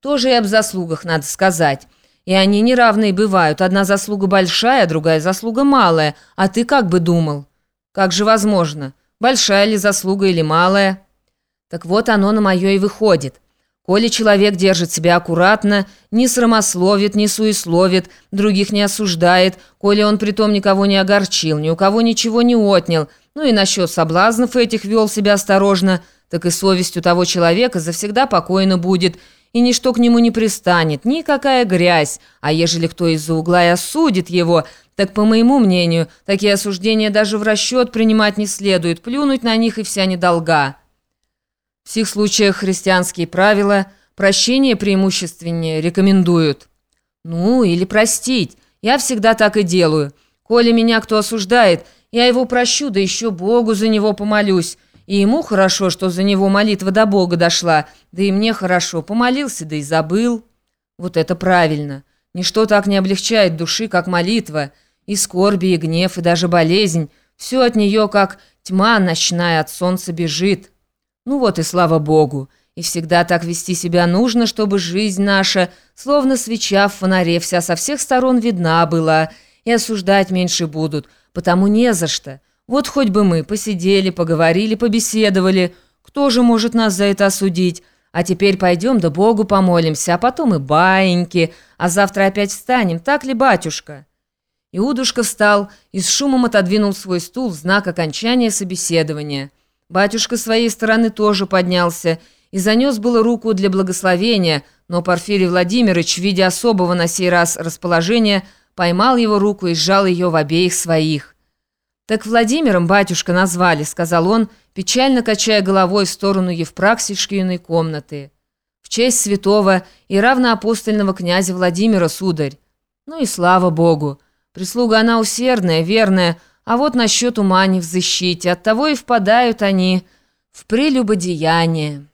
Тоже и об заслугах надо сказать. И они неравные бывают. Одна заслуга большая, другая заслуга малая. А ты как бы думал? Как же возможно? Большая ли заслуга или малая? Так вот оно на мое и выходит. Коли человек держит себя аккуратно, не срамословит, не суесловит, других не осуждает, коли он притом никого не огорчил, ни у кого ничего не отнял, ну и насчет соблазнов этих вел себя осторожно, так и совесть у того человека завсегда покойно будет, и ничто к нему не пристанет, никакая грязь, а ежели кто из-за угла и осудит его, так, по моему мнению, такие осуждения даже в расчет принимать не следует, плюнуть на них и вся недолга. В сих случаях христианские правила прощение преимущественнее рекомендуют. Ну, или простить, я всегда так и делаю. Коли меня кто осуждает, я его прощу, да еще Богу за него помолюсь, и ему хорошо, что за него молитва до Бога дошла, да и мне хорошо, помолился, да и забыл. Вот это правильно. Ничто так не облегчает души, как молитва. И скорби, и гнев, и даже болезнь. Все от нее, как тьма ночная от солнца бежит. Ну вот и слава Богу. И всегда так вести себя нужно, чтобы жизнь наша, словно свеча в фонаре, вся со всех сторон видна была, и осуждать меньше будут, потому не за что». Вот хоть бы мы посидели, поговорили, побеседовали. Кто же может нас за это осудить? А теперь пойдем да Богу помолимся, а потом и баиньки, а завтра опять встанем, так ли, батюшка?» Иудушка встал и с шумом отодвинул свой стул в знак окончания собеседования. Батюшка с своей стороны тоже поднялся и занес было руку для благословения, но Порфирий Владимирович, видя особого на сей раз расположения, поймал его руку и сжал ее в обеих своих. «Так Владимиром батюшка назвали», — сказал он, печально качая головой в сторону Евпраксишкиной комнаты. «В честь святого и равноапостольного князя Владимира, сударь. Ну и слава Богу. Прислуга она усердная, верная, а вот насчет ума не в защите. Оттого и впадают они в прелюбодеяние».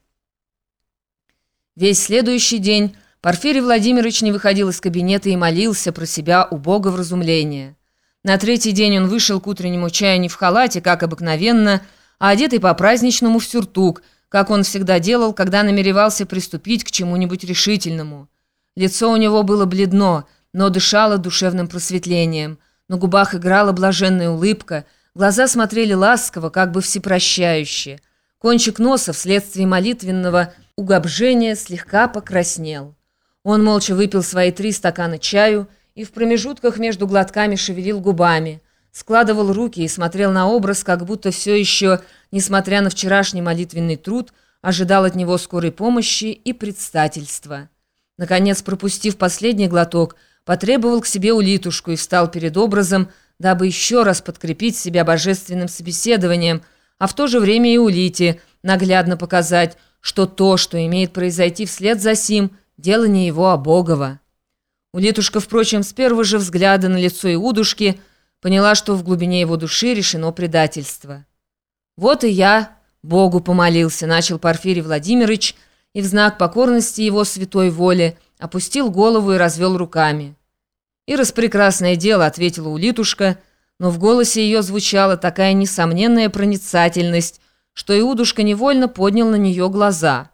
Весь следующий день Порфирий Владимирович не выходил из кабинета и молился про себя у Бога разумление. На третий день он вышел к утреннему чаю не в халате, как обыкновенно, а одетый по-праздничному в сюртук, как он всегда делал, когда намеревался приступить к чему-нибудь решительному. Лицо у него было бледно, но дышало душевным просветлением. На губах играла блаженная улыбка, глаза смотрели ласково, как бы всепрощающе. Кончик носа вследствие молитвенного угобжения слегка покраснел. Он молча выпил свои три стакана чаю и в промежутках между глотками шевелил губами, складывал руки и смотрел на образ, как будто все еще, несмотря на вчерашний молитвенный труд, ожидал от него скорой помощи и предстательства. Наконец, пропустив последний глоток, потребовал к себе улитушку и встал перед образом, дабы еще раз подкрепить себя божественным собеседованием, а в то же время и улите наглядно показать, что то, что имеет произойти вслед за сим, дело не его, а Богова. Улитушка, впрочем, с первого же взгляда на лицо Иудушки поняла, что в глубине его души решено предательство. «Вот и я Богу помолился», — начал Порфирий Владимирович, и в знак покорности его святой воли опустил голову и развел руками. «И распрекрасное дело», — ответила Улитушка, но в голосе ее звучала такая несомненная проницательность, что Иудушка невольно поднял на нее глаза.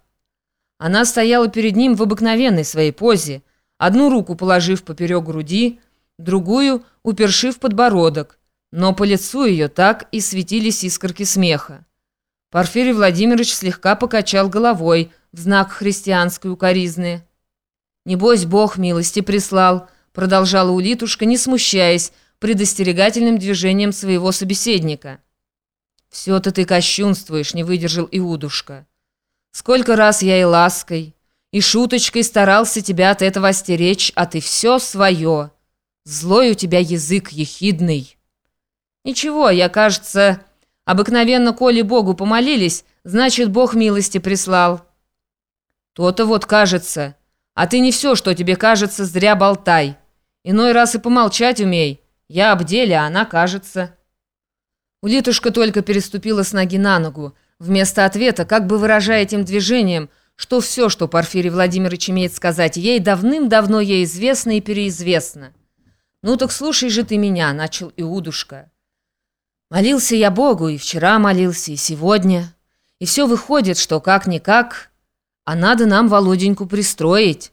Она стояла перед ним в обыкновенной своей позе, одну руку положив поперек груди, другую уперши в подбородок, но по лицу ее так и светились искорки смеха. Порфирий Владимирович слегка покачал головой в знак христианской укоризны. «Небось, Бог милости прислал», — продолжала улитушка, не смущаясь, предостерегательным движением своего собеседника. «Все-то ты кощунствуешь», — не выдержал Иудушка. «Сколько раз я и лаской, и шуточкой старался тебя от этого остеречь, а ты все свое. Злой у тебя язык ехидный. Ничего, я, кажется, обыкновенно, коли Богу помолились, значит, Бог милости прислал. То-то вот кажется. А ты не все, что тебе кажется, зря болтай. Иной раз и помолчать умей. Я об деле, а она кажется. Улитушка только переступила с ноги на ногу. Вместо ответа, как бы выражая этим движением – что все, что Порфирий Владимирович имеет сказать ей, давным-давно ей известно и переизвестно. «Ну так слушай же ты меня», — начал Иудушка. «Молился я Богу, и вчера молился, и сегодня. И все выходит, что как-никак А надо нам Володеньку пристроить.